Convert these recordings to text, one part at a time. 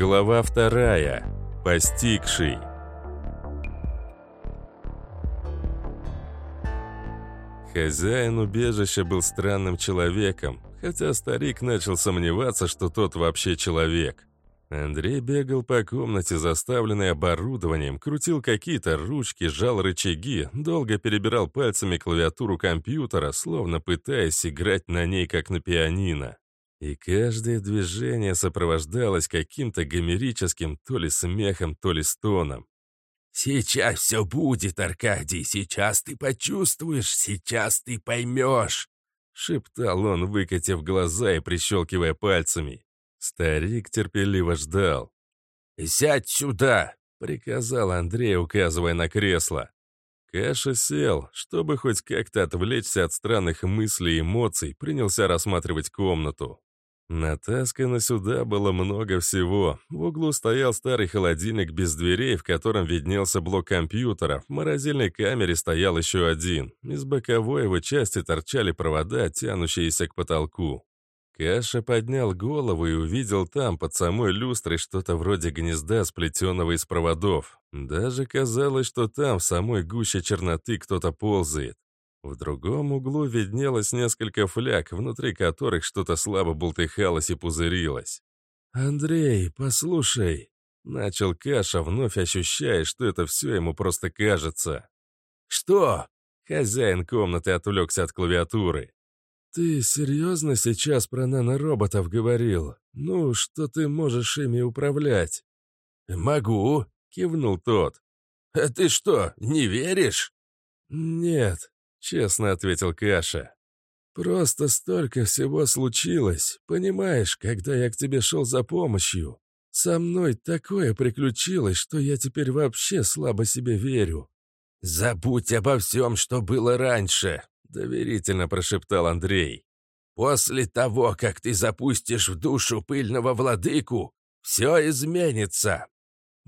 Глава вторая. Постигший. Хозяин убежища был странным человеком, хотя старик начал сомневаться, что тот вообще человек. Андрей бегал по комнате, заставленной оборудованием, крутил какие-то ручки, жал рычаги, долго перебирал пальцами клавиатуру компьютера, словно пытаясь играть на ней, как на пианино. И каждое движение сопровождалось каким-то гомерическим то ли смехом, то ли стоном. «Сейчас все будет, Аркадий, сейчас ты почувствуешь, сейчас ты поймешь!» Шептал он, выкатив глаза и прищелкивая пальцами. Старик терпеливо ждал. «Сядь сюда!» — приказал Андрей, указывая на кресло. Каша сел, чтобы хоть как-то отвлечься от странных мыслей и эмоций, принялся рассматривать комнату. Натаскано сюда было много всего. В углу стоял старый холодильник без дверей, в котором виднелся блок компьютера. В морозильной камере стоял еще один. Из боковой его части торчали провода, тянущиеся к потолку. Каша поднял голову и увидел там, под самой люстрой, что-то вроде гнезда, сплетенного из проводов. Даже казалось, что там, в самой гуще черноты, кто-то ползает. В другом углу виднелось несколько фляг, внутри которых что-то слабо бултыхалось и пузырилось. «Андрей, послушай!» — начал Каша, вновь ощущая, что это все ему просто кажется. «Что?» — хозяин комнаты отвлекся от клавиатуры. «Ты серьезно сейчас про нанороботов говорил? Ну, что ты можешь ими управлять?» «Могу», — кивнул тот. «А ты что, не веришь?» «Нет, Честно ответил Каша. Просто столько всего случилось. Понимаешь, когда я к тебе шел за помощью, со мной такое приключилось, что я теперь вообще слабо себе верю. «Забудь обо всем, что было раньше», — доверительно прошептал Андрей. «После того, как ты запустишь в душу пыльного владыку, все изменится.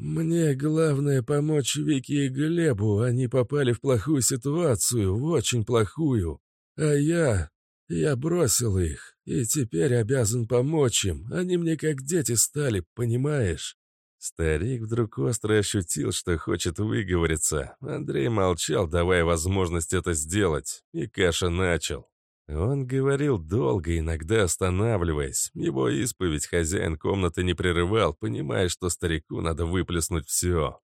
«Мне главное помочь Вике и Глебу. Они попали в плохую ситуацию, в очень плохую. А я... я бросил их, и теперь обязан помочь им. Они мне как дети стали, понимаешь?» Старик вдруг остро ощутил, что хочет выговориться. Андрей молчал, давая возможность это сделать, и Каша начал. Он говорил долго, иногда останавливаясь. Его исповедь хозяин комнаты не прерывал, понимая, что старику надо выплеснуть все.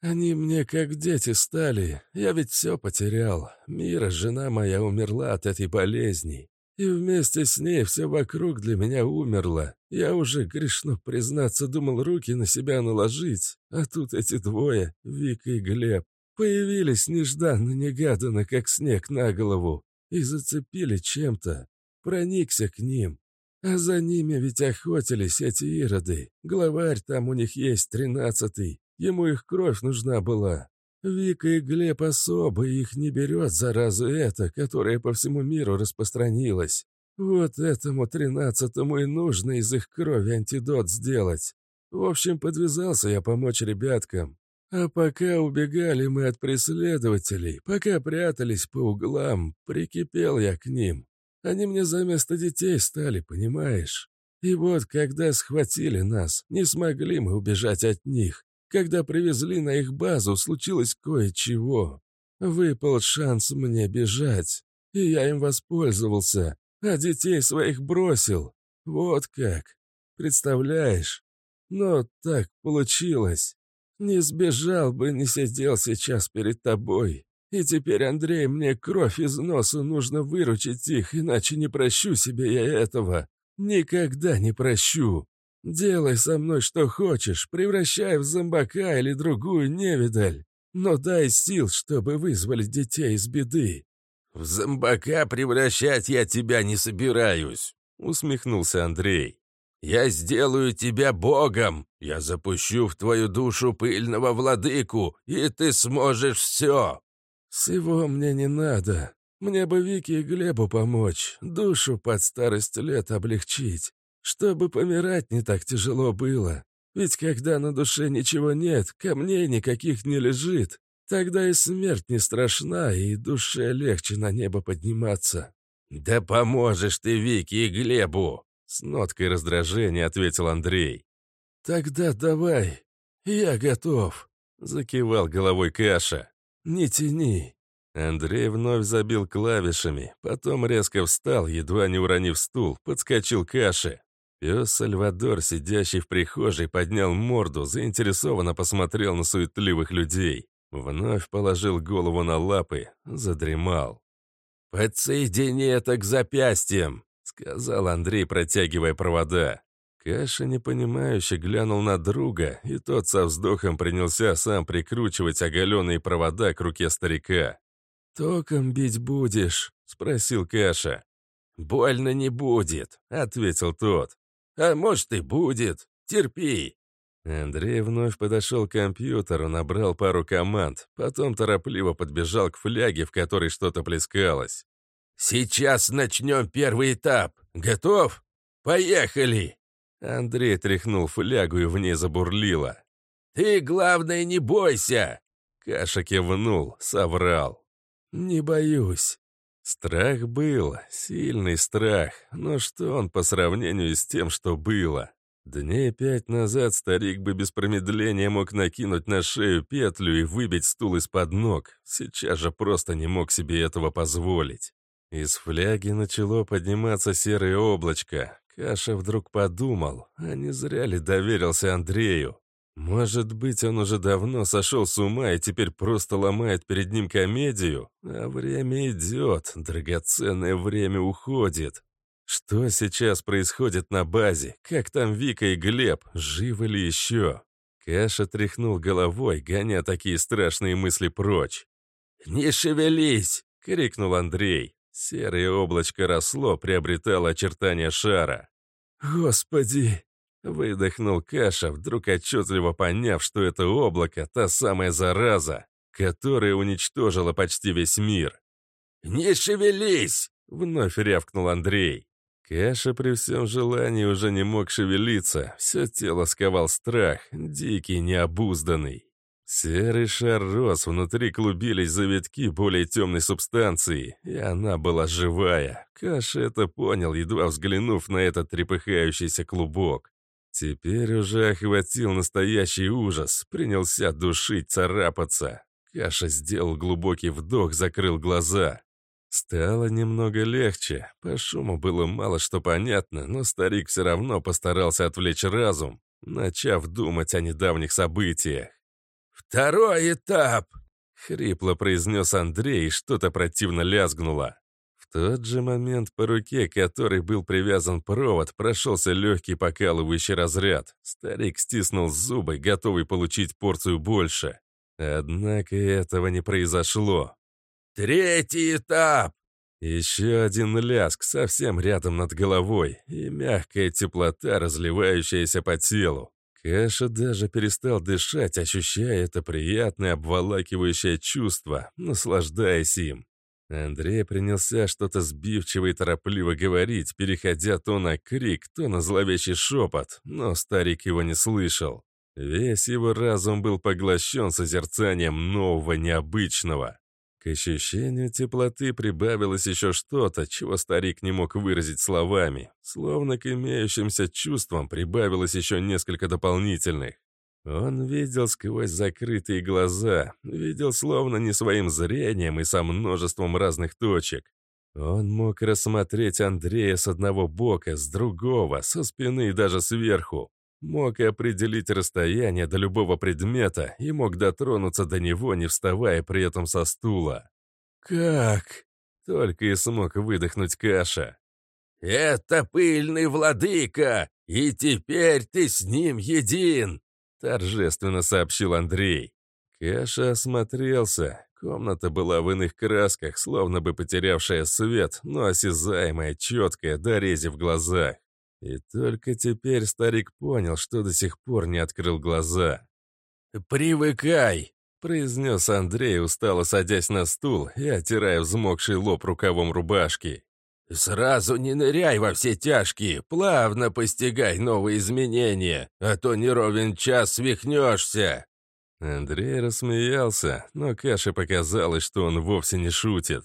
«Они мне как дети стали. Я ведь все потерял. Мира, жена моя, умерла от этой болезни. И вместе с ней все вокруг для меня умерло. Я уже, грешно признаться, думал руки на себя наложить. А тут эти двое, Вика и Глеб, появились нежданно-негаданно, как снег на голову и зацепили чем-то. Проникся к ним. А за ними ведь охотились эти ироды. Главарь там у них есть, тринадцатый. Ему их кровь нужна была. Вика и Глеб особо их не берет, заразу эта, которая по всему миру распространилась. Вот этому тринадцатому и нужно из их крови антидот сделать. В общем, подвязался я помочь ребяткам. А пока убегали мы от преследователей, пока прятались по углам, прикипел я к ним. Они мне за место детей стали, понимаешь? И вот, когда схватили нас, не смогли мы убежать от них. Когда привезли на их базу, случилось кое-чего. Выпал шанс мне бежать, и я им воспользовался, а детей своих бросил. Вот как. Представляешь? Но так получилось. Не сбежал бы, не сидел сейчас перед тобой. И теперь, Андрей, мне кровь из носа нужно выручить их, иначе не прощу себе я этого. Никогда не прощу. Делай со мной что хочешь, превращай в зомбака или другую невидаль. Но дай сил, чтобы вызволить детей из беды». «В зомбака превращать я тебя не собираюсь», — усмехнулся Андрей. Я сделаю тебя богом! Я запущу в твою душу пыльного владыку, и ты сможешь все!» «Всего мне не надо. Мне бы Вике и Глебу помочь, душу под старость лет облегчить, чтобы помирать не так тяжело было. Ведь когда на душе ничего нет, камней никаких не лежит, тогда и смерть не страшна, и душе легче на небо подниматься». «Да поможешь ты Вике и Глебу!» С ноткой раздражения ответил Андрей. «Тогда давай, я готов», — закивал головой Каша. «Не тяни». Андрей вновь забил клавишами, потом резко встал, едва не уронив стул, подскочил к Каше. Пес Сальвадор, сидящий в прихожей, поднял морду, заинтересованно посмотрел на суетливых людей. Вновь положил голову на лапы, задремал. «Подсоедини это к запястьям», — сказал Андрей, протягивая провода. Каша непонимающе глянул на друга, и тот со вздохом принялся сам прикручивать оголенные провода к руке старика. «Током бить будешь?» — спросил Каша. «Больно не будет», — ответил тот. А может и будет. Терпи». Андрей вновь подошел к компьютеру, набрал пару команд, потом торопливо подбежал к фляге, в которой что-то плескалось. «Сейчас начнем первый этап. Готов? Поехали!» Андрей тряхнул флягу и в ней забурлило. «Ты, главное, не бойся!» Каша кивнул, соврал. «Не боюсь». Страх был, сильный страх, но что он по сравнению с тем, что было? Дней пять назад старик бы без промедления мог накинуть на шею петлю и выбить стул из-под ног, сейчас же просто не мог себе этого позволить. Из фляги начало подниматься серое облачко. Каша вдруг подумал, а не зря ли доверился Андрею? Может быть, он уже давно сошел с ума и теперь просто ломает перед ним комедию? А время идет, драгоценное время уходит. Что сейчас происходит на базе? Как там Вика и Глеб? Живы ли еще? Каша тряхнул головой, гоня такие страшные мысли прочь. «Не шевелись!» — крикнул Андрей. Серое облачко росло, приобретало очертания шара. «Господи!» Выдохнул Каша, вдруг отчетливо поняв, что это облако — та самая зараза, которая уничтожила почти весь мир. «Не шевелись!» — вновь рявкнул Андрей. Каша при всем желании уже не мог шевелиться, все тело сковал страх, дикий, необузданный. Серый шар рос, внутри клубились завитки более темной субстанции, и она была живая. Каша это понял, едва взглянув на этот трепыхающийся клубок. Теперь уже охватил настоящий ужас, принялся душить, царапаться. Каша сделал глубокий вдох, закрыл глаза. Стало немного легче, по шуму было мало что понятно, но старик все равно постарался отвлечь разум, начав думать о недавних событиях. «Второй этап!» — хрипло произнес Андрей, и что-то противно лязгнуло тот же момент по руке, которой был привязан провод, прошелся легкий покалывающий разряд. Старик стиснул зубы, готовый получить порцию больше. Однако этого не произошло. «Третий этап!» Еще один ляск совсем рядом над головой и мягкая теплота, разливающаяся по телу. Каша даже перестал дышать, ощущая это приятное обволакивающее чувство, наслаждаясь им. Андрей принялся что-то сбивчиво и торопливо говорить, переходя то на крик, то на зловещий шепот, но старик его не слышал. Весь его разум был поглощен созерцанием нового необычного. К ощущению теплоты прибавилось еще что-то, чего старик не мог выразить словами. Словно к имеющимся чувствам прибавилось еще несколько дополнительных. Он видел сквозь закрытые глаза, видел словно не своим зрением и со множеством разных точек. Он мог рассмотреть Андрея с одного бока, с другого, со спины и даже сверху. Мог определить расстояние до любого предмета и мог дотронуться до него, не вставая при этом со стула. «Как?» — только и смог выдохнуть Каша. «Это пыльный владыка, и теперь ты с ним един!» торжественно сообщил Андрей. Каша осмотрелся. Комната была в иных красках, словно бы потерявшая свет, но осязаемая, четкая, дорези в глазах. И только теперь старик понял, что до сих пор не открыл глаза. «Привыкай!» — произнес Андрей, устало садясь на стул и отирая взмокший лоб рукавом рубашки. «Сразу не ныряй во все тяжкие, плавно постигай новые изменения, а то не ровен час свихнешься!» Андрей рассмеялся, но Каше показалось, что он вовсе не шутит.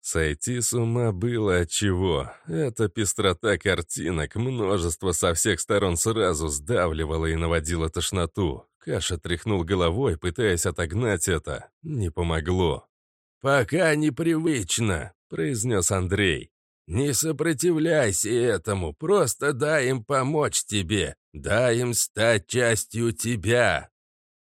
Сойти с ума было от чего. Эта пестрота картинок, множество со всех сторон сразу сдавливала и наводила тошноту. Каша тряхнул головой, пытаясь отогнать это. Не помогло. «Пока непривычно», — произнес Андрей. «Не сопротивляйся этому, просто дай им помочь тебе, дай им стать частью тебя».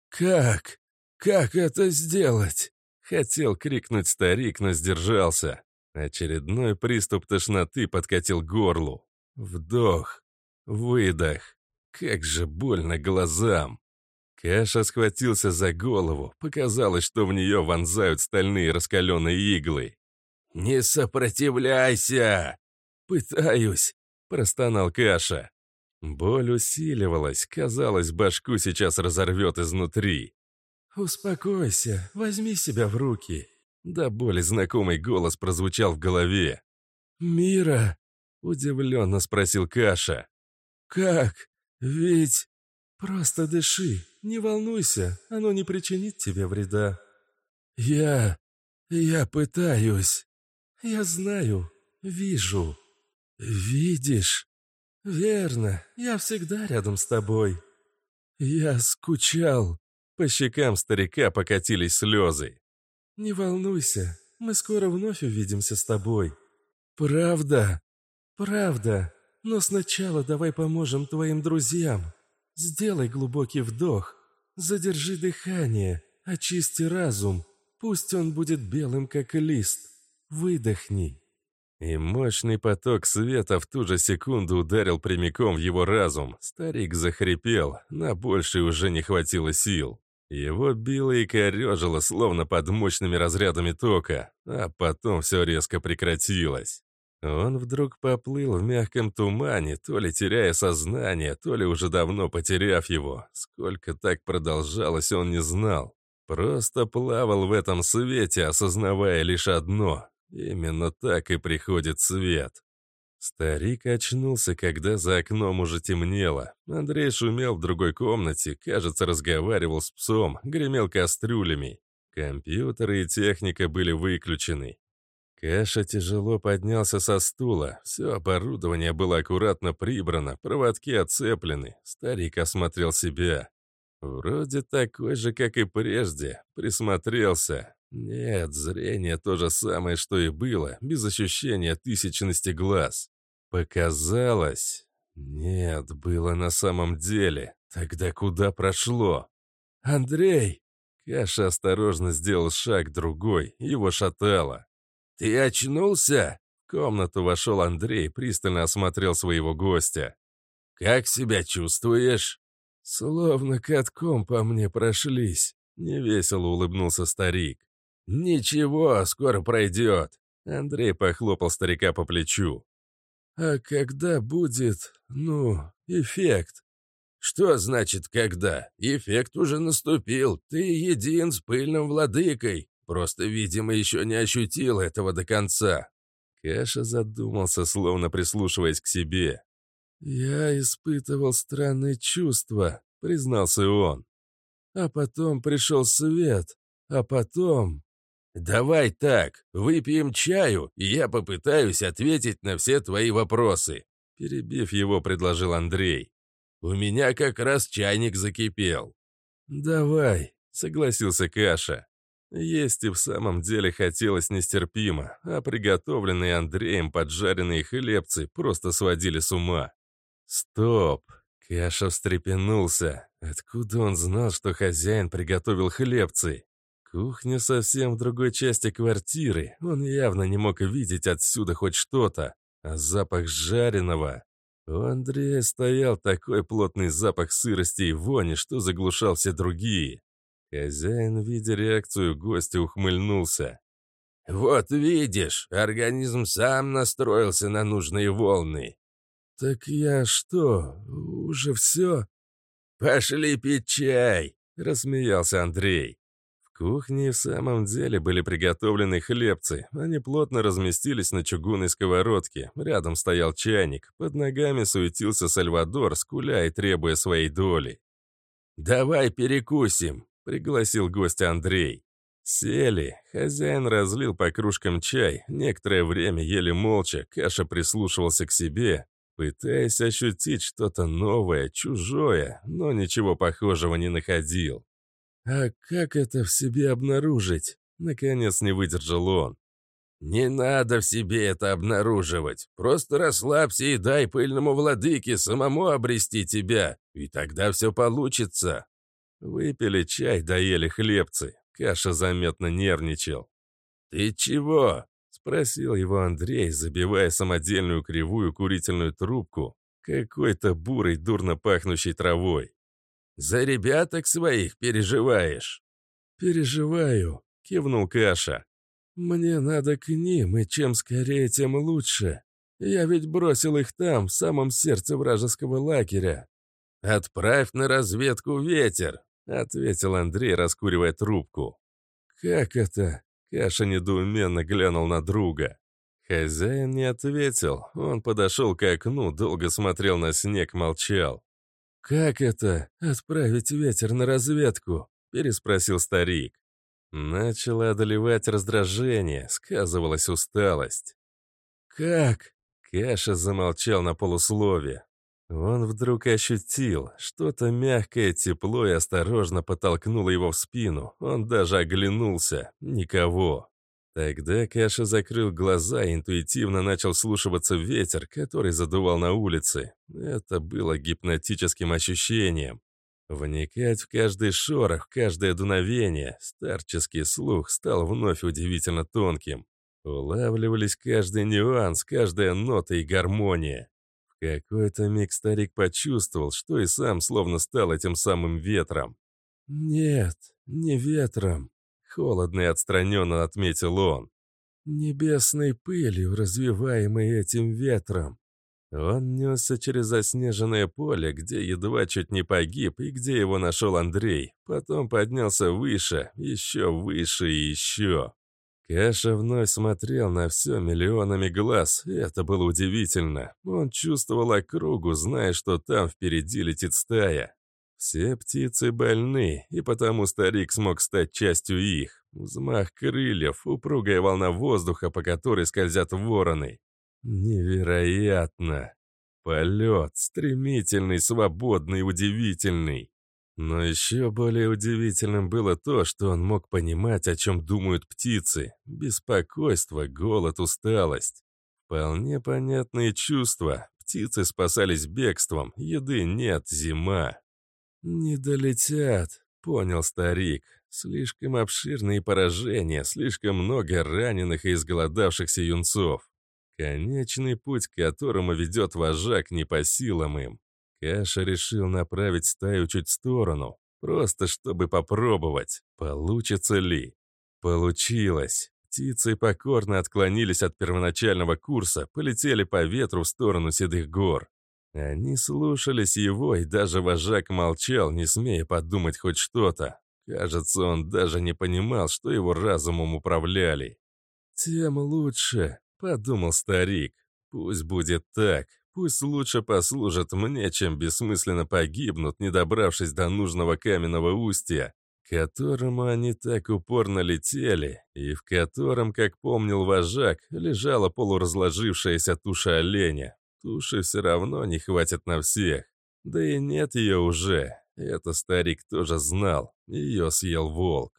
«Как? Как это сделать?» Хотел крикнуть старик, но сдержался. Очередной приступ тошноты подкатил горлу. Вдох, выдох. Как же больно глазам. Каша схватился за голову. Показалось, что в нее вонзают стальные раскаленные иглы. «Не сопротивляйся!» «Пытаюсь!» – простонал Каша. Боль усиливалась. Казалось, башку сейчас разорвет изнутри. «Успокойся, возьми себя в руки». Да боли знакомый голос прозвучал в голове. «Мира?» – удивленно спросил Каша. «Как? Ведь...» «Просто дыши, не волнуйся, оно не причинит тебе вреда». «Я... я пытаюсь. Я знаю, вижу. Видишь? Верно, я всегда рядом с тобой. Я скучал. По щекам старика покатились слезы. «Не волнуйся, мы скоро вновь увидимся с тобой». «Правда?» «Правда. Но сначала давай поможем твоим друзьям. Сделай глубокий вдох, задержи дыхание, очисти разум. Пусть он будет белым, как лист. Выдохни». И мощный поток света в ту же секунду ударил прямиком в его разум. Старик захрипел, на больше уже не хватило сил. Его било и корежило, словно под мощными разрядами тока, а потом все резко прекратилось. Он вдруг поплыл в мягком тумане, то ли теряя сознание, то ли уже давно потеряв его. Сколько так продолжалось, он не знал. Просто плавал в этом свете, осознавая лишь одно. Именно так и приходит свет. Старик очнулся, когда за окном уже темнело. Андрей шумел в другой комнате, кажется, разговаривал с псом, гремел кастрюлями. Компьютеры и техника были выключены. Каша тяжело поднялся со стула. Все оборудование было аккуратно прибрано, проводки отцеплены. Старик осмотрел себя. Вроде такой же, как и прежде. Присмотрелся. Нет, зрение то же самое, что и было, без ощущения тысячности глаз. Показалось. Нет, было на самом деле. Тогда куда прошло? «Андрей!» Каша осторожно сделал шаг другой, его шатало. «Ты очнулся?» В комнату вошел Андрей, пристально осмотрел своего гостя. «Как себя чувствуешь?» «Словно катком по мне прошлись», — невесело улыбнулся старик. «Ничего, скоро пройдет». Андрей похлопал старика по плечу. «А когда будет, ну, эффект?» «Что значит «когда»? Эффект уже наступил. Ты един с пыльным владыкой. Просто, видимо, еще не ощутил этого до конца». Каша задумался, словно прислушиваясь к себе. «Я испытывал странные чувства», — признался он. «А потом пришел свет, а потом...» «Давай так, выпьем чаю, и я попытаюсь ответить на все твои вопросы», перебив его, предложил Андрей. «У меня как раз чайник закипел». «Давай», — согласился Каша. Есть и в самом деле хотелось нестерпимо, а приготовленные Андреем поджаренные хлебцы просто сводили с ума. «Стоп!» Каша встрепенулся. Откуда он знал, что хозяин приготовил хлебцы? Кухня совсем в другой части квартиры. Он явно не мог видеть отсюда хоть что-то. А запах жареного... У Андрея стоял такой плотный запах сырости и вони, что заглушал все другие. Хозяин, видя реакцию гостя, ухмыльнулся. «Вот видишь, организм сам настроился на нужные волны». «Так я что, уже все?» «Пошли пить чай», — рассмеялся Андрей кухне в самом деле были приготовлены хлебцы. Они плотно разместились на чугунной сковородке. Рядом стоял чайник. Под ногами суетился Сальвадор, скуля и требуя своей доли. «Давай перекусим», — пригласил гостя Андрей. Сели, хозяин разлил по кружкам чай, некоторое время ели молча, Каша прислушивался к себе, пытаясь ощутить что-то новое, чужое, но ничего похожего не находил. «А как это в себе обнаружить?» Наконец не выдержал он. «Не надо в себе это обнаруживать. Просто расслабься и дай пыльному владыке самому обрести тебя, и тогда все получится». Выпили чай, доели хлебцы. Каша заметно нервничал. «Ты чего?» — спросил его Андрей, забивая самодельную кривую курительную трубку какой-то бурой, дурно пахнущей травой. «За ребяток своих переживаешь?» «Переживаю», — кивнул Каша. «Мне надо к ним, и чем скорее, тем лучше. Я ведь бросил их там, в самом сердце вражеского лагеря». «Отправь на разведку ветер», — ответил Андрей, раскуривая трубку. «Как это?» — Каша недоуменно глянул на друга. Хозяин не ответил. Он подошел к окну, долго смотрел на снег, молчал. «Как это? Отправить ветер на разведку?» — переспросил старик. Начало одолевать раздражение, сказывалась усталость. «Как?» — Каша замолчал на полуслове. Он вдруг ощутил, что-то мягкое, тепло и осторожно подтолкнуло его в спину. Он даже оглянулся. Никого. Тогда Каша закрыл глаза и интуитивно начал слушаться ветер, который задувал на улице. Это было гипнотическим ощущением. Вникать в каждый шорох, в каждое дуновение, старческий слух стал вновь удивительно тонким. Улавливались каждый нюанс, каждая нота и гармония. Какой-то миг старик почувствовал, что и сам словно стал этим самым ветром. «Нет, не ветром», — холодно и отстраненно отметил он. «Небесной пылью, развиваемой этим ветром». Он несся через заснеженное поле, где едва чуть не погиб, и где его нашел Андрей. Потом поднялся выше, еще выше и еще. Каша вновь смотрел на все миллионами глаз, и это было удивительно. Он чувствовал округу, зная, что там впереди летит стая. Все птицы больны, и потому старик смог стать частью их. Взмах крыльев, упругая волна воздуха, по которой скользят вороны. Невероятно! Полет, стремительный, свободный, удивительный. Но еще более удивительным было то, что он мог понимать, о чем думают птицы. Беспокойство, голод, усталость. Вполне понятные чувства. Птицы спасались бегством, еды нет, зима. «Не долетят», — понял старик. Слишком обширные поражения, слишком много раненых и изголодавшихся юнцов. Конечный путь, к которому ведет вожак, не по силам им. Каша решил направить стаю чуть в сторону, просто чтобы попробовать, получится ли. Получилось. Птицы покорно отклонились от первоначального курса, полетели по ветру в сторону седых гор. Они слушались его, и даже вожак молчал, не смея подумать хоть что-то. Кажется, он даже не понимал, что его разумом управляли. «Тем лучше», — подумал старик. «Пусть будет так. Пусть лучше послужат мне, чем бессмысленно погибнут, не добравшись до нужного каменного устья, к которому они так упорно летели, и в котором, как помнил вожак, лежала полуразложившаяся туша оленя. Туши все равно не хватит на всех. Да и нет ее уже. Это старик тоже знал. Ее съел волк.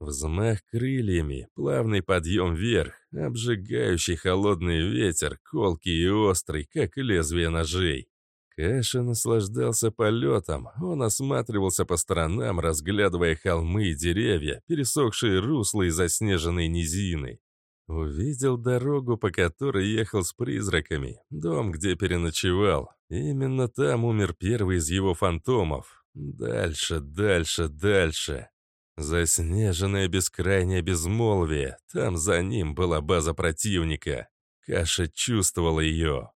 Взмах крыльями, плавный подъем вверх, обжигающий холодный ветер, колкий и острый, как лезвие ножей. Каша наслаждался полетом, он осматривался по сторонам, разглядывая холмы и деревья, пересохшие русла и заснеженные низины. Увидел дорогу, по которой ехал с призраками, дом, где переночевал. Именно там умер первый из его фантомов. Дальше, дальше, дальше. Заснеженное бескрайнее безмолвие. Там за ним была база противника. Каша чувствовала ее.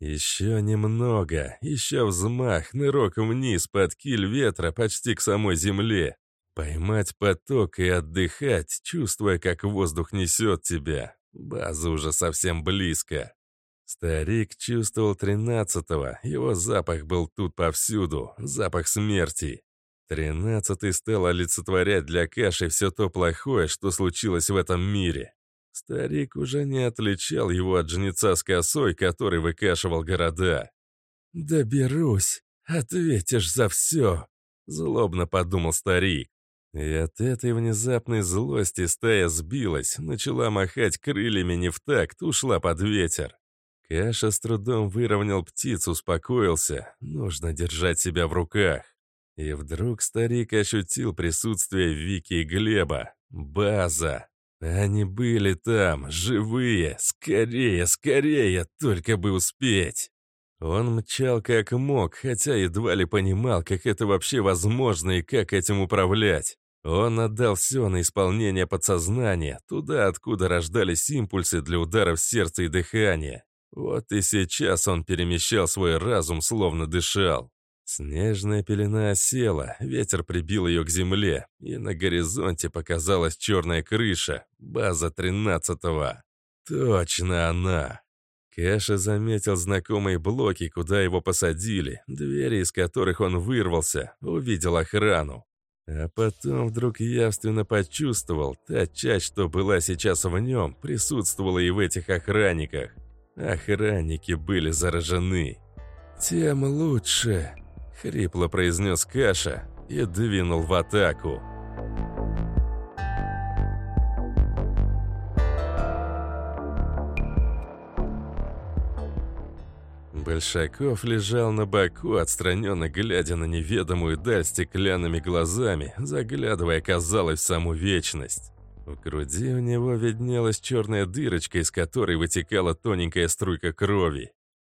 Еще немного, еще взмах, нырок вниз под киль ветра почти к самой земле. Поймать поток и отдыхать, чувствуя, как воздух несет тебя. База уже совсем близко. Старик чувствовал тринадцатого, его запах был тут повсюду, запах смерти. Тринадцатый стал олицетворять для Каши все то плохое, что случилось в этом мире. Старик уже не отличал его от жнеца с косой, который выкашивал города. «Доберусь, ответишь за все», — злобно подумал старик. И от этой внезапной злости стая сбилась, начала махать крыльями не в такт, ушла под ветер. Каша с трудом выровнял птицу, успокоился. Нужно держать себя в руках. И вдруг старик ощутил присутствие Вики и Глеба. База. Они были там, живые. Скорее, скорее, только бы успеть. Он мчал как мог, хотя едва ли понимал, как это вообще возможно и как этим управлять. Он отдал все на исполнение подсознания, туда, откуда рождались импульсы для ударов сердца и дыхания. Вот и сейчас он перемещал свой разум, словно дышал. Снежная пелена осела, ветер прибил ее к земле, и на горизонте показалась черная крыша, база тринадцатого. Точно она. Кэша заметил знакомые блоки, куда его посадили, двери из которых он вырвался, увидел охрану. А потом вдруг явственно почувствовал, та часть, что была сейчас в нем, присутствовала и в этих охранниках. Охранники были заражены. «Тем лучше», — хрипло произнес Каша и двинул в атаку. Большаков лежал на боку, отстраненно глядя на неведомую даль стеклянными глазами, заглядывая, казалось, в саму вечность. В груди у него виднелась черная дырочка, из которой вытекала тоненькая струйка крови.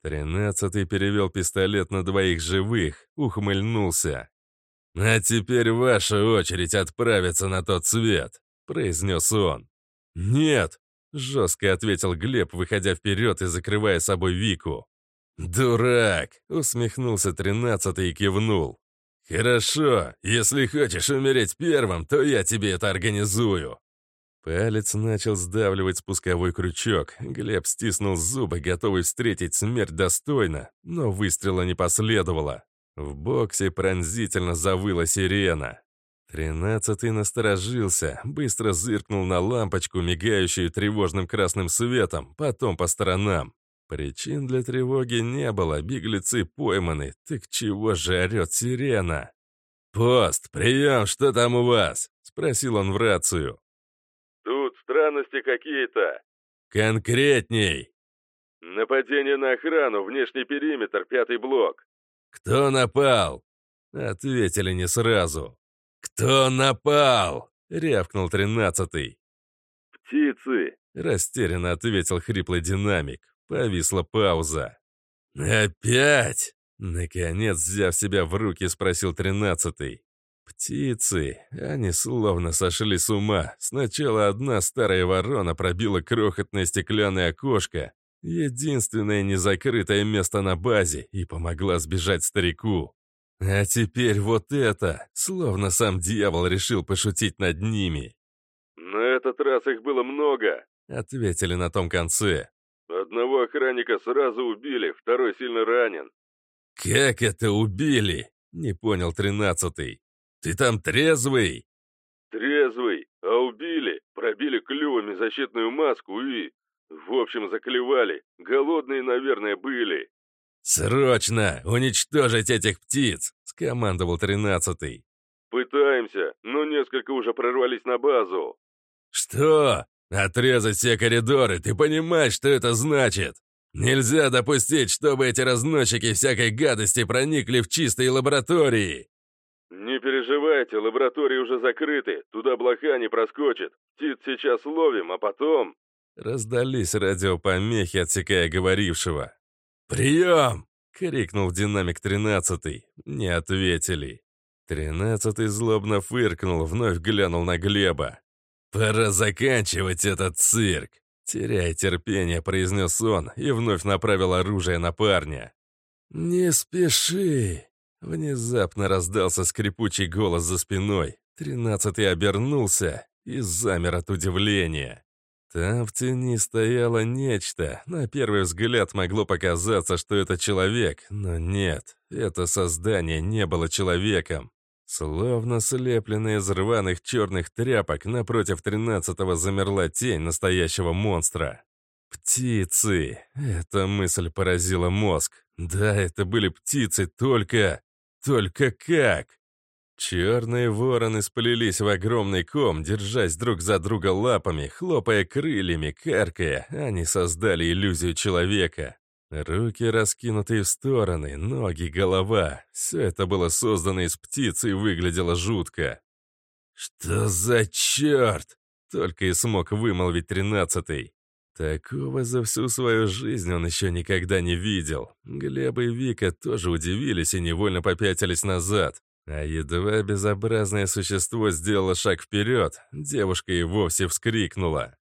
Тринадцатый перевел пистолет на двоих живых, ухмыльнулся. «А теперь ваша очередь отправиться на тот свет», — произнес он. «Нет», — жестко ответил Глеб, выходя вперед и закрывая собой Вику. «Дурак!» — усмехнулся тринадцатый и кивнул. «Хорошо, если хочешь умереть первым, то я тебе это организую. Палец начал сдавливать спусковой крючок. Глеб стиснул зубы, готовый встретить смерть достойно, но выстрела не последовало. В боксе пронзительно завыла сирена. Тринадцатый насторожился, быстро зыркнул на лампочку, мигающую тревожным красным светом, потом по сторонам. Причин для тревоги не было, беглецы пойманы. Так чего же орет сирена? «Пост, прием, что там у вас?» — спросил он в рацию. Тут странности какие-то. Конкретней. Нападение на охрану, внешний периметр, пятый блок. Кто напал? Ответили не сразу. Кто напал? Рявкнул тринадцатый. Птицы. Растерянно ответил хриплый динамик. Повисла пауза. «Опять?» Наконец, взяв себя в руки, спросил тринадцатый. Птицы, они словно сошли с ума. Сначала одна старая ворона пробила крохотное стеклянное окошко, единственное незакрытое место на базе, и помогла сбежать старику. А теперь вот это, словно сам дьявол решил пошутить над ними. «На этот раз их было много», — ответили на том конце. «Одного охранника сразу убили, второй сильно ранен». «Как это убили?» — не понял тринадцатый. Ты там трезвый?» «Трезвый, а убили, пробили клювами защитную маску и... В общем, заклевали. Голодные, наверное, были». «Срочно уничтожить этих птиц!» — скомандовал тринадцатый. «Пытаемся, но несколько уже прорвались на базу». «Что? Отрезать все коридоры, ты понимаешь, что это значит? Нельзя допустить, чтобы эти разносчики всякой гадости проникли в чистые лаборатории!» «Не переживайте, лаборатории уже закрыты, туда блоха не проскочит. Птиц сейчас ловим, а потом...» Раздались радиопомехи, отсекая говорившего. «Прием!» — крикнул динамик тринадцатый. Не ответили. Тринадцатый злобно фыркнул, вновь глянул на Глеба. «Пора заканчивать этот цирк!» Теряя терпение, произнес он и вновь направил оружие на парня. «Не спеши!» Внезапно раздался скрипучий голос за спиной. Тринадцатый обернулся и замер от удивления. Там в тени стояло нечто. На первый взгляд могло показаться, что это человек, но нет, это создание не было человеком. Словно слепленная из рваных черных тряпок, напротив тринадцатого замерла тень настоящего монстра. Птицы! Эта мысль поразила мозг. Да, это были птицы, только... Только как? Черные вороны сплелись в огромный ком, держась друг за друга лапами, хлопая крыльями, каркая. Они создали иллюзию человека. Руки раскинутые в стороны, ноги, голова. Все это было создано из птицы и выглядело жутко. «Что за черт?» — только и смог вымолвить тринадцатый. Такого за всю свою жизнь он еще никогда не видел. Глеб и Вика тоже удивились и невольно попятились назад. А едва безобразное существо сделало шаг вперед, девушка и вовсе вскрикнула.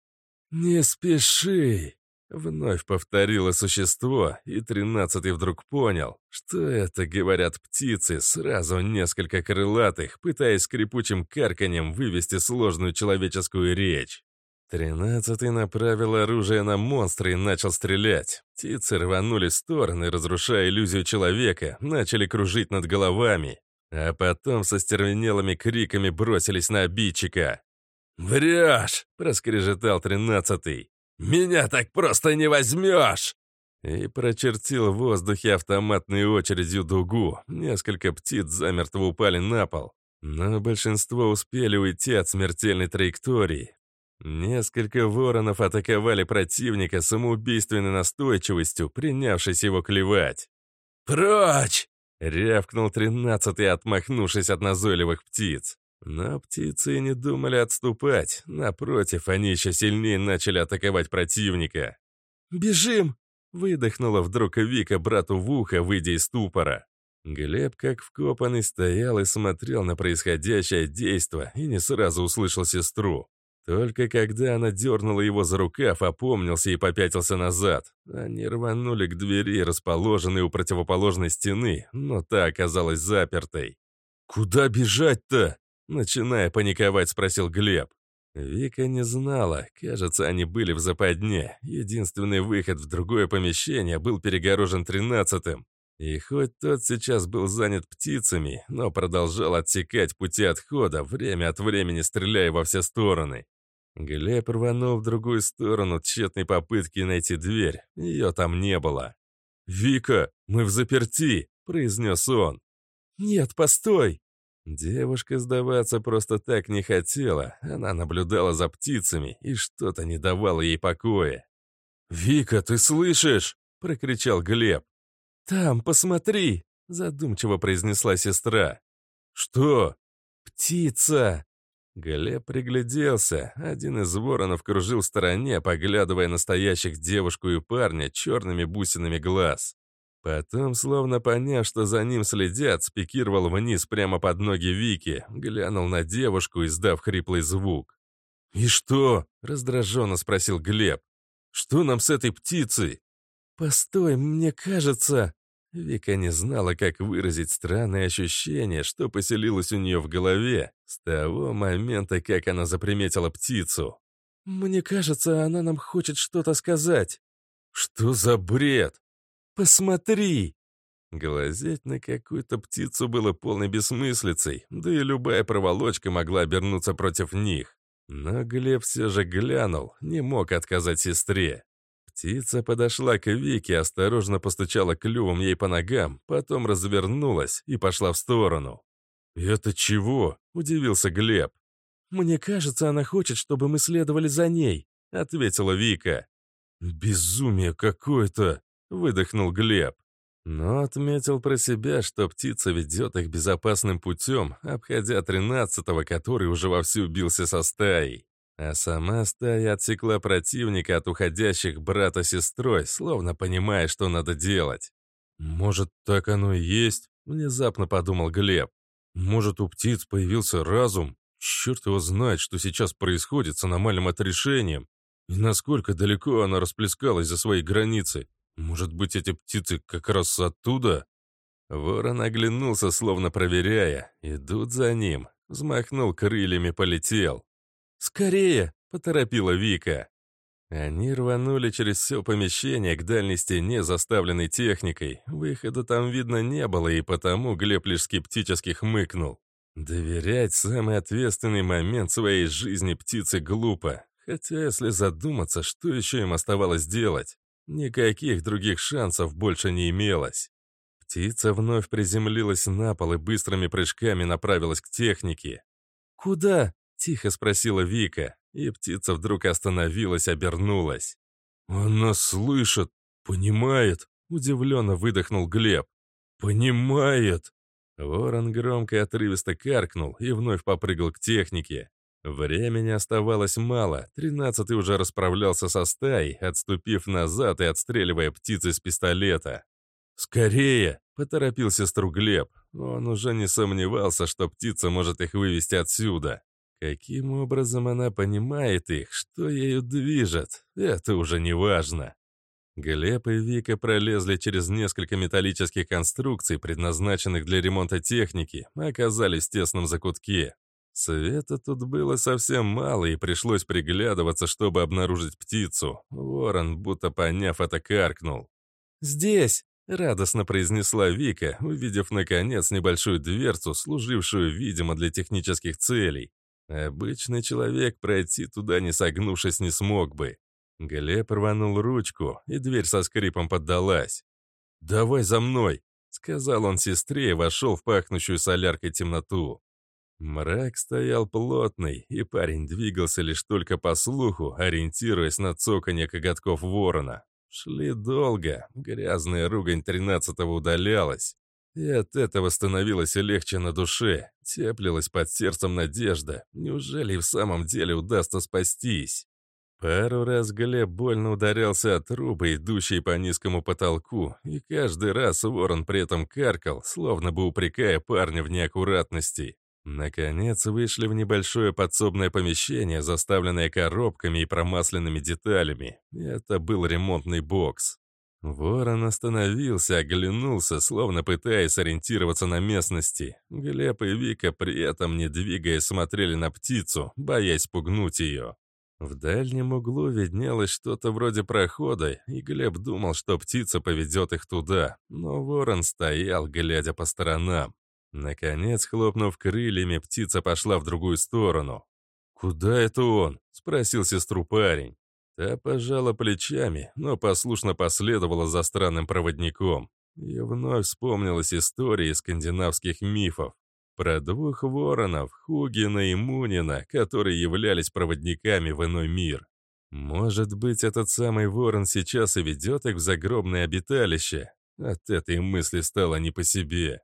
«Не спеши!» — вновь повторило существо, и тринадцатый вдруг понял, что это говорят птицы, сразу несколько крылатых, пытаясь скрипучим карканьем вывести сложную человеческую речь. Тринадцатый направил оружие на монстра и начал стрелять. Птицы рванули в стороны, разрушая иллюзию человека, начали кружить над головами, а потом со стервенелыми криками бросились на обидчика. «Врешь!» — проскрежетал тринадцатый. «Меня так просто не возьмешь!» И прочертил в воздухе автоматной очередью дугу. Несколько птиц замертво упали на пол. Но большинство успели уйти от смертельной траектории. Несколько воронов атаковали противника самоубийственной настойчивостью, принявшись его клевать. «Прочь!» — рявкнул тринадцатый, отмахнувшись от назойливых птиц. Но птицы не думали отступать. Напротив, они еще сильнее начали атаковать противника. «Бежим!» — выдохнула вдруг Вика брату в ухо, выйдя из ступора. Глеб, как вкопанный, стоял и смотрел на происходящее действо и не сразу услышал сестру. Только когда она дернула его за рукав, опомнился и попятился назад. Они рванули к двери, расположенной у противоположной стены, но та оказалась запертой. «Куда бежать-то?» Начиная паниковать, спросил Глеб. Вика не знала. Кажется, они были в западне. Единственный выход в другое помещение был перегорожен тринадцатым. И хоть тот сейчас был занят птицами, но продолжал отсекать пути отхода, время от времени стреляя во все стороны. Глеб рванул в другую сторону тщетной попытки найти дверь. Ее там не было. «Вика, мы в заперти!» — произнес он. «Нет, постой!» Девушка сдаваться просто так не хотела. Она наблюдала за птицами, и что-то не давало ей покоя. «Вика, ты слышишь?» — прокричал Глеб. «Там, посмотри!» — задумчиво произнесла сестра. «Что?» «Птица!» Глеб пригляделся. Один из воронов кружил в стороне, поглядывая на стоящих девушку и парня черными бусинами глаз. Потом, словно поняв, что за ним следят, спикировал вниз прямо под ноги Вики, глянул на девушку, издав хриплый звук. «И что?» — раздраженно спросил Глеб. «Что нам с этой птицей?» «Постой, мне кажется...» Вика не знала, как выразить странное ощущение, что поселилось у нее в голове с того момента, как она заприметила птицу. «Мне кажется, она нам хочет что-то сказать». «Что за бред?» «Посмотри!» Глазеть на какую-то птицу было полной бессмыслицей, да и любая проволочка могла обернуться против них. Но Глеб все же глянул, не мог отказать сестре. Птица подошла к Вике, осторожно постучала клювом ей по ногам, потом развернулась и пошла в сторону. «Это чего?» — удивился Глеб. «Мне кажется, она хочет, чтобы мы следовали за ней», — ответила Вика. «Безумие какое-то!» — выдохнул Глеб. Но отметил про себя, что птица ведет их безопасным путем, обходя тринадцатого, который уже вовсю бился со стаей. А сама стая отсекла противника от уходящих брата сестрой, словно понимая, что надо делать. «Может, так оно и есть?» — внезапно подумал Глеб. «Может, у птиц появился разум? Черт его знает, что сейчас происходит с аномальным отрешением, и насколько далеко она расплескалась за свои границы. Может быть, эти птицы как раз оттуда?» Ворон оглянулся, словно проверяя. Идут за ним. Взмахнул крыльями, полетел. «Скорее!» — поторопила Вика. Они рванули через все помещение к дальней стене, заставленной техникой. Выхода там видно не было, и потому Глеб лишь скептически хмыкнул. Доверять самый ответственный момент своей жизни птице глупо. Хотя, если задуматься, что еще им оставалось делать? Никаких других шансов больше не имелось. Птица вновь приземлилась на пол и быстрыми прыжками направилась к технике. «Куда?» — тихо спросила Вика, и птица вдруг остановилась, обернулась. «Она слышит, понимает», — удивленно выдохнул Глеб. «Понимает!» Ворон громко и отрывисто каркнул и вновь попрыгал к технике. Времени оставалось мало, тринадцатый уже расправлялся со стаей, отступив назад и отстреливая птиц из пистолета. «Скорее!» — поторопил сестру Глеб. Он уже не сомневался, что птица может их вывести отсюда. Каким образом она понимает их, что ею движет, это уже не важно. Глеб и Вика пролезли через несколько металлических конструкций, предназначенных для ремонта техники, оказались в тесном закутке. Света тут было совсем мало, и пришлось приглядываться, чтобы обнаружить птицу. Ворон, будто поняв это, каркнул. «Здесь!» — радостно произнесла Вика, увидев, наконец, небольшую дверцу, служившую, видимо, для технических целей. Обычный человек пройти туда, не согнувшись, не смог бы. Глеб рванул ручку, и дверь со скрипом поддалась. «Давай за мной!» — сказал он сестре и вошел в пахнущую соляркой темноту. Мрак стоял плотный, и парень двигался лишь только по слуху, ориентируясь на цоканье коготков ворона. Шли долго, грязная ругань тринадцатого удалялась. И от этого становилось легче на душе, теплилась под сердцем надежда. Неужели и в самом деле удастся спастись? Пару раз Глеб больно ударялся от трубы, идущей по низкому потолку, и каждый раз ворон при этом каркал, словно бы упрекая парня в неаккуратности. Наконец вышли в небольшое подсобное помещение, заставленное коробками и промасленными деталями. Это был ремонтный бокс. Ворон остановился, оглянулся, словно пытаясь ориентироваться на местности. Глеб и Вика при этом, не двигаясь, смотрели на птицу, боясь пугнуть ее. В дальнем углу виднелось что-то вроде прохода, и Глеб думал, что птица поведет их туда, но ворон стоял, глядя по сторонам. Наконец, хлопнув крыльями, птица пошла в другую сторону. «Куда это он?» — спросил сестру парень. Та пожала плечами, но послушно последовала за странным проводником. И вновь вспомнилась история из скандинавских мифов. Про двух воронов, Хугина и Мунина, которые являлись проводниками в иной мир. Может быть, этот самый ворон сейчас и ведет их в загробное обиталище? От этой мысли стало не по себе.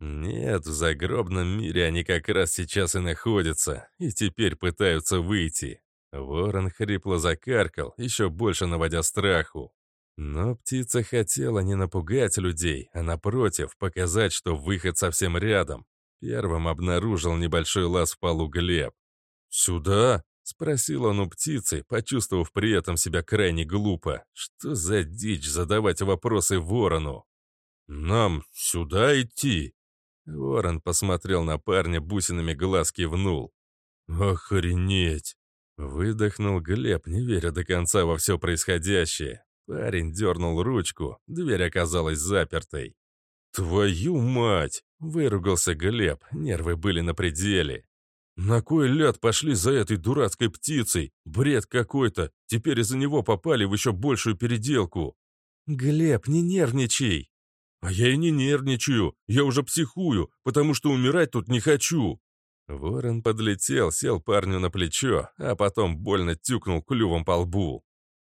Нет, в загробном мире они как раз сейчас и находятся, и теперь пытаются выйти. Ворон хрипло закаркал, еще больше наводя страху. Но птица хотела не напугать людей, а напротив, показать, что выход совсем рядом. Первым обнаружил небольшой лаз в полу Глеб. «Сюда?» — спросил он у птицы, почувствовав при этом себя крайне глупо. Что за дичь задавать вопросы ворону? «Нам сюда идти?» Ворон посмотрел на парня, бусинами глаз кивнул. «Охренеть!» Выдохнул Глеб, не веря до конца во все происходящее. Парень дернул ручку, дверь оказалась запертой. «Твою мать!» — выругался Глеб, нервы были на пределе. «На кой ляд пошли за этой дурацкой птицей? Бред какой-то! Теперь из-за него попали в еще большую переделку!» «Глеб, не нервничай!» «А я и не нервничаю, я уже психую, потому что умирать тут не хочу!» Ворон подлетел, сел парню на плечо, а потом больно тюкнул клювом по лбу.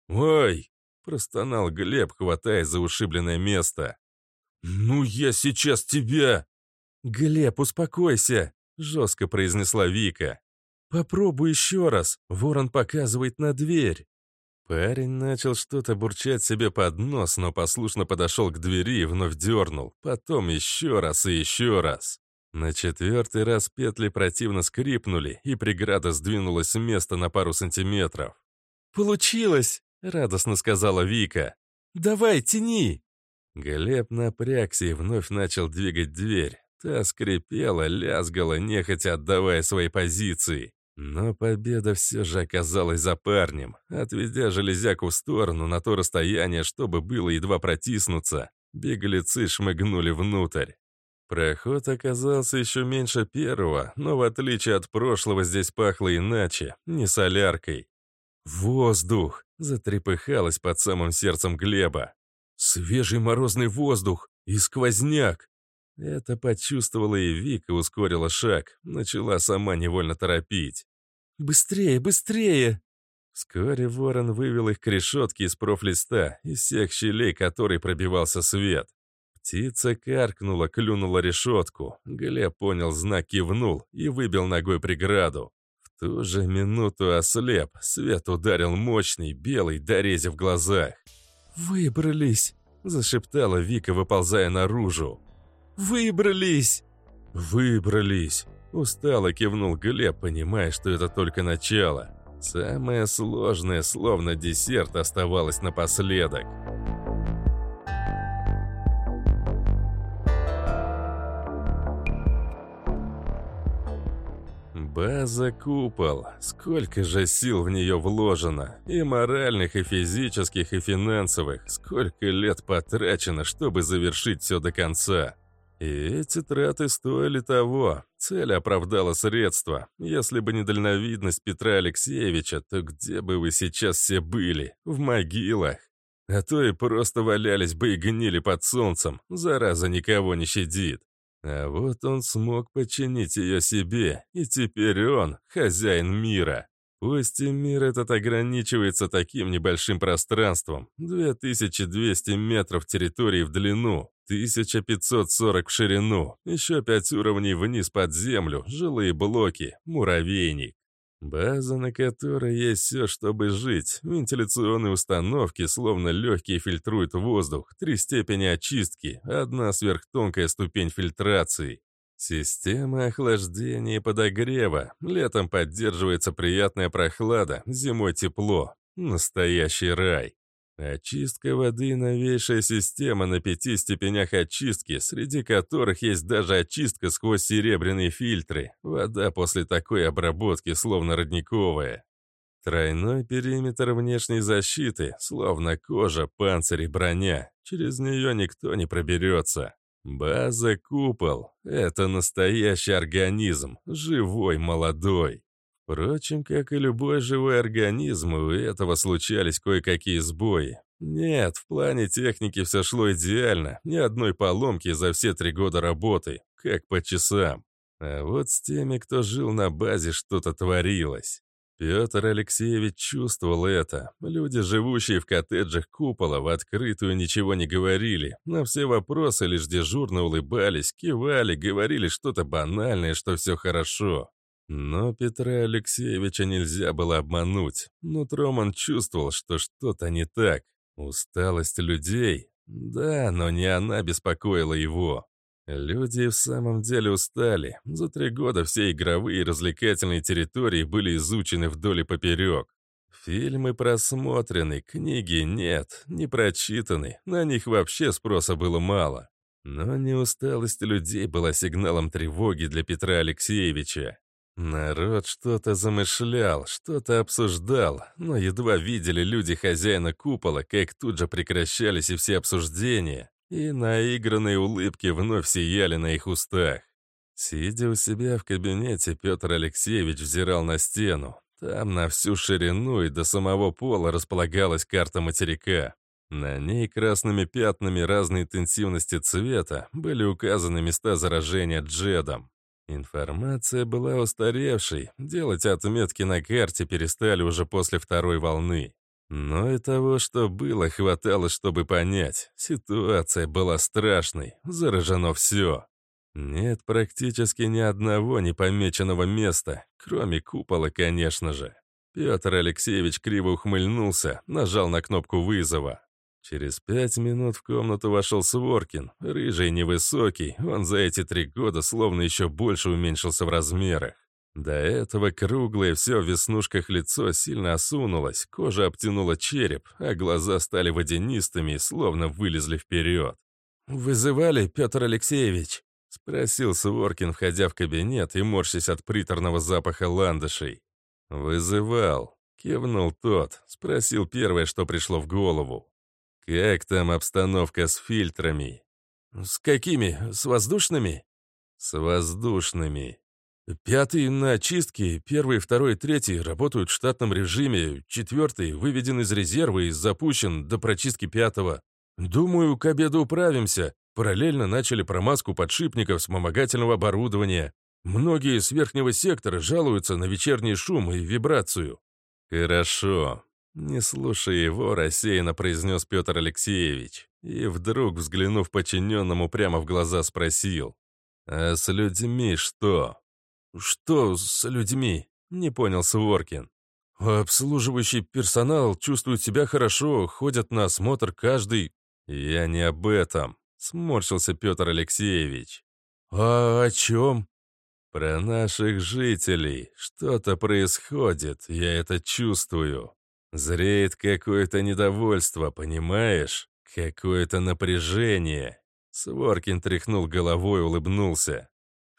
«Ой!» — простонал Глеб, хватаясь за ушибленное место. «Ну я сейчас тебя!» «Глеб, успокойся!» — жестко произнесла Вика. «Попробуй еще раз, ворон показывает на дверь». Парень начал что-то бурчать себе под нос, но послушно подошел к двери и вновь дернул. Потом еще раз и еще раз. На четвертый раз петли противно скрипнули, и преграда сдвинулась с места на пару сантиметров. «Получилось!» — радостно сказала Вика. «Давай, тяни!» Глеб напрягся и вновь начал двигать дверь. Та скрипела, лязгала, нехотя отдавая свои позиции. Но победа все же оказалась за парнем. Отведя железяку в сторону на то расстояние, чтобы было едва протиснуться, беглецы шмыгнули внутрь. Проход оказался еще меньше первого, но в отличие от прошлого здесь пахло иначе, не соляркой. «Воздух!» — затрепыхалось под самым сердцем Глеба. «Свежий морозный воздух и сквозняк!» Это почувствовала и Вика ускорила шаг, начала сама невольно торопить. «Быстрее, быстрее!» Вскоре ворон вывел их к решетке из профлиста, из всех щелей которой пробивался свет. Птица каркнула, клюнула решетку. Глеб понял знак, кивнул и выбил ногой преграду. В ту же минуту ослеп, свет ударил мощный, белый, дорезив в глазах. «Выбрались!» – зашептала Вика, выползая наружу. «Выбрались!» «Выбрались!» – устало кивнул Глеб, понимая, что это только начало. Самое сложное, словно десерт, оставалось напоследок. База «Купол». Сколько же сил в нее вложено. И моральных, и физических, и финансовых. Сколько лет потрачено, чтобы завершить все до конца. И эти траты стоили того. Цель оправдала средства. Если бы не дальновидность Петра Алексеевича, то где бы вы сейчас все были? В могилах. А то и просто валялись бы и гнили под солнцем. Зараза никого не щадит. А вот он смог починить ее себе, и теперь он хозяин мира. Пусть и мир этот ограничивается таким небольшим пространством, 2200 метров территории в длину, 1540 в ширину, еще 5 уровней вниз под землю, жилые блоки, муравейник. База, на которой есть все, чтобы жить. Вентиляционные установки, словно легкие, фильтруют воздух. Три степени очистки, одна сверхтонкая ступень фильтрации. Система охлаждения и подогрева. Летом поддерживается приятная прохлада, зимой тепло. Настоящий рай. Очистка воды – новейшая система на пяти степенях очистки, среди которых есть даже очистка сквозь серебряные фильтры. Вода после такой обработки словно родниковая. Тройной периметр внешней защиты, словно кожа, панцирь и броня. Через нее никто не проберется. База «Купол» — это настоящий организм, живой, молодой. Впрочем, как и любой живой организм, у этого случались кое-какие сбои. Нет, в плане техники все шло идеально, ни одной поломки за все три года работы, как по часам. А вот с теми, кто жил на базе, что-то творилось. Петр Алексеевич чувствовал это. Люди, живущие в коттеджах купола, в открытую ничего не говорили. На все вопросы лишь дежурно улыбались, кивали, говорили что-то банальное, что все хорошо. Но Петра Алексеевича нельзя было обмануть. Нутром он чувствовал, что что-то не так. Усталость людей? Да, но не она беспокоила его. Люди в самом деле устали. За три года все игровые и развлекательные территории были изучены вдоль и поперек. Фильмы просмотрены, книги нет, не прочитаны, на них вообще спроса было мало. Но не усталость людей была сигналом тревоги для Петра Алексеевича. Народ что-то замышлял, что-то обсуждал, но едва видели люди хозяина купола, как тут же прекращались и все обсуждения, и наигранные улыбки вновь сияли на их устах. Сидя у себя в кабинете, Петр Алексеевич взирал на стену. Там на всю ширину и до самого пола располагалась карта материка. На ней красными пятнами разной интенсивности цвета были указаны места заражения джедом. Информация была устаревшей, делать отметки на карте перестали уже после второй волны. Но и того, что было, хватало, чтобы понять. Ситуация была страшной, заражено все. Нет практически ни одного непомеченного места, кроме купола, конечно же. Петр Алексеевич криво ухмыльнулся, нажал на кнопку вызова. Через пять минут в комнату вошел Своркин. Рыжий, невысокий, он за эти три года словно еще больше уменьшился в размерах. До этого круглое все в веснушках лицо сильно осунулось, кожа обтянула череп, а глаза стали водянистыми и словно вылезли вперед. «Вызывали, Петр Алексеевич?» — спросил Своркин, входя в кабинет и морщась от приторного запаха ландышей. «Вызывал», — кивнул тот, спросил первое, что пришло в голову. «Как там обстановка с фильтрами?» С какими? С воздушными? С воздушными. Пятый на очистке, первый, второй, третий работают в штатном режиме, четвертый выведен из резерва и запущен до прочистки пятого. Думаю, к обеду управимся. Параллельно начали промазку подшипников вспомогательного оборудования. Многие с верхнего сектора жалуются на вечерний шум и вибрацию. «Хорошо», — не слушая его, рассеянно произнес Петр Алексеевич. И вдруг, взглянув подчиненному прямо в глаза, спросил. «А с людьми что?» «Что с людьми?» — не понял Своркин. «Обслуживающий персонал чувствует себя хорошо, ходят на осмотр каждый...» «Я не об этом», — сморщился Петр Алексеевич. «А о чем?» «Про наших жителей. Что-то происходит, я это чувствую. Зреет какое-то недовольство, понимаешь? Какое-то напряжение». Своркин тряхнул головой, улыбнулся.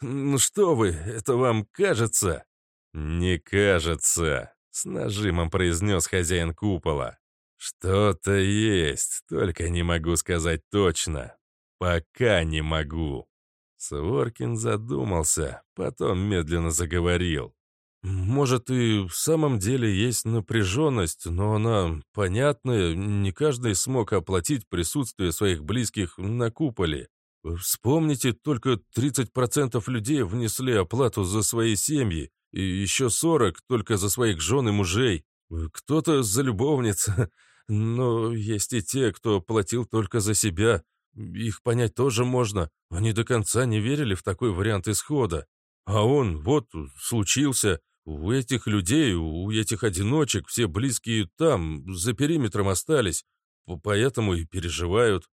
«Ну что вы, это вам кажется?» «Не кажется», — с нажимом произнес хозяин купола. «Что-то есть, только не могу сказать точно. Пока не могу». Своркин задумался, потом медленно заговорил. «Может, и в самом деле есть напряженность, но она понятная, не каждый смог оплатить присутствие своих близких на куполе. Вспомните, только 30% людей внесли оплату за свои семьи, и еще 40 только за своих жен и мужей. Кто-то за любовниц, но есть и те, кто платил только за себя. Их понять тоже можно. Они до конца не верили в такой вариант исхода. А он, вот, случился. У этих людей, у этих одиночек, все близкие там, за периметром остались. Поэтому и переживают.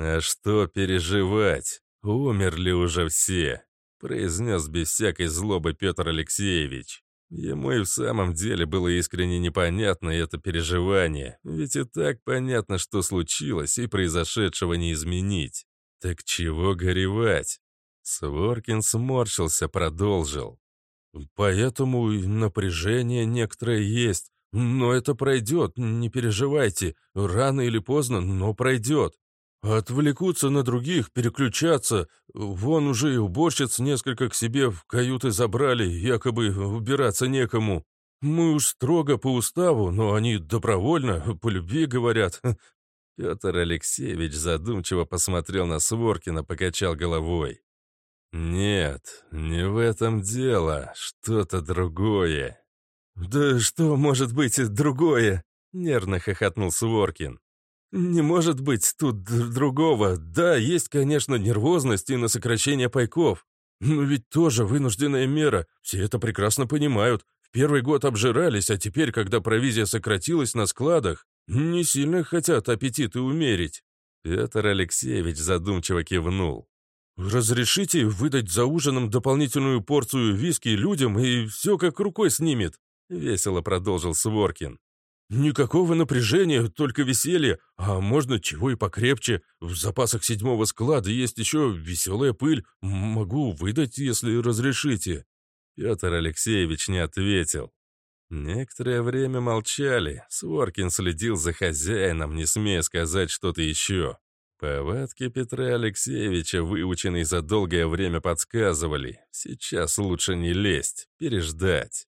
«А что переживать? Умерли уже все», — произнес без всякой злобы Петр Алексеевич. Ему и в самом деле было искренне непонятно это переживание, ведь и так понятно, что случилось, и произошедшего не изменить. Так чего горевать? Своркин сморщился, продолжил. «Поэтому напряжение некоторое есть, но это пройдет, не переживайте, рано или поздно, но пройдет. Отвлекутся на других, переключаться. Вон уже и уборщиц несколько к себе в каюты забрали, якобы убираться некому. Мы уж строго по уставу, но они добровольно, по любви говорят. Петр Алексеевич задумчиво посмотрел на Своркина, покачал головой. «Нет, не в этом дело, что-то другое». «Да что может быть другое?» — нервно хохотнул Своркин. «Не может быть тут другого. Да, есть, конечно, нервозность и на сокращение пайков. Но ведь тоже вынужденная мера. Все это прекрасно понимают. В первый год обжирались, а теперь, когда провизия сократилась на складах, не сильно хотят аппетиты умерить». Петр Алексеевич задумчиво кивнул. «Разрешите выдать за ужином дополнительную порцию виски людям, и все как рукой снимет», — весело продолжил Своркин. «Никакого напряжения, только веселье, а можно чего и покрепче. В запасах седьмого склада есть еще веселая пыль. Могу выдать, если разрешите». Петр Алексеевич не ответил. Некоторое время молчали. Своркин следил за хозяином, не смея сказать что-то еще. Повадки Петра Алексеевича, выученные за долгое время, подсказывали. Сейчас лучше не лезть, переждать.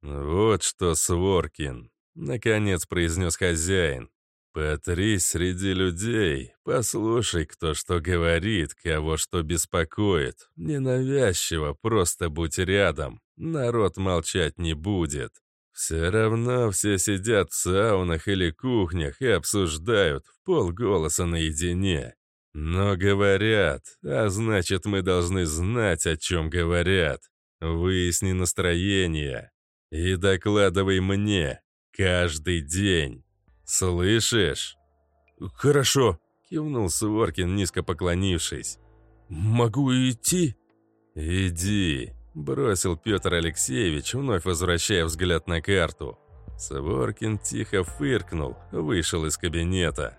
Вот что, Своркин, Наконец произнес хозяин. «Потрись среди людей, послушай, кто что говорит, кого что беспокоит. Ненавязчиво, просто будь рядом. Народ молчать не будет. Все равно все сидят в саунах или кухнях и обсуждают в полголоса наедине. Но говорят, а значит мы должны знать, о чем говорят. Выясни настроение и докладывай мне, Каждый день. Слышишь?» «Хорошо», — кивнул Суворкин, низко поклонившись. «Могу идти?» «Иди», — бросил Петр Алексеевич, вновь возвращая взгляд на карту. Суворкин тихо фыркнул, вышел из кабинета.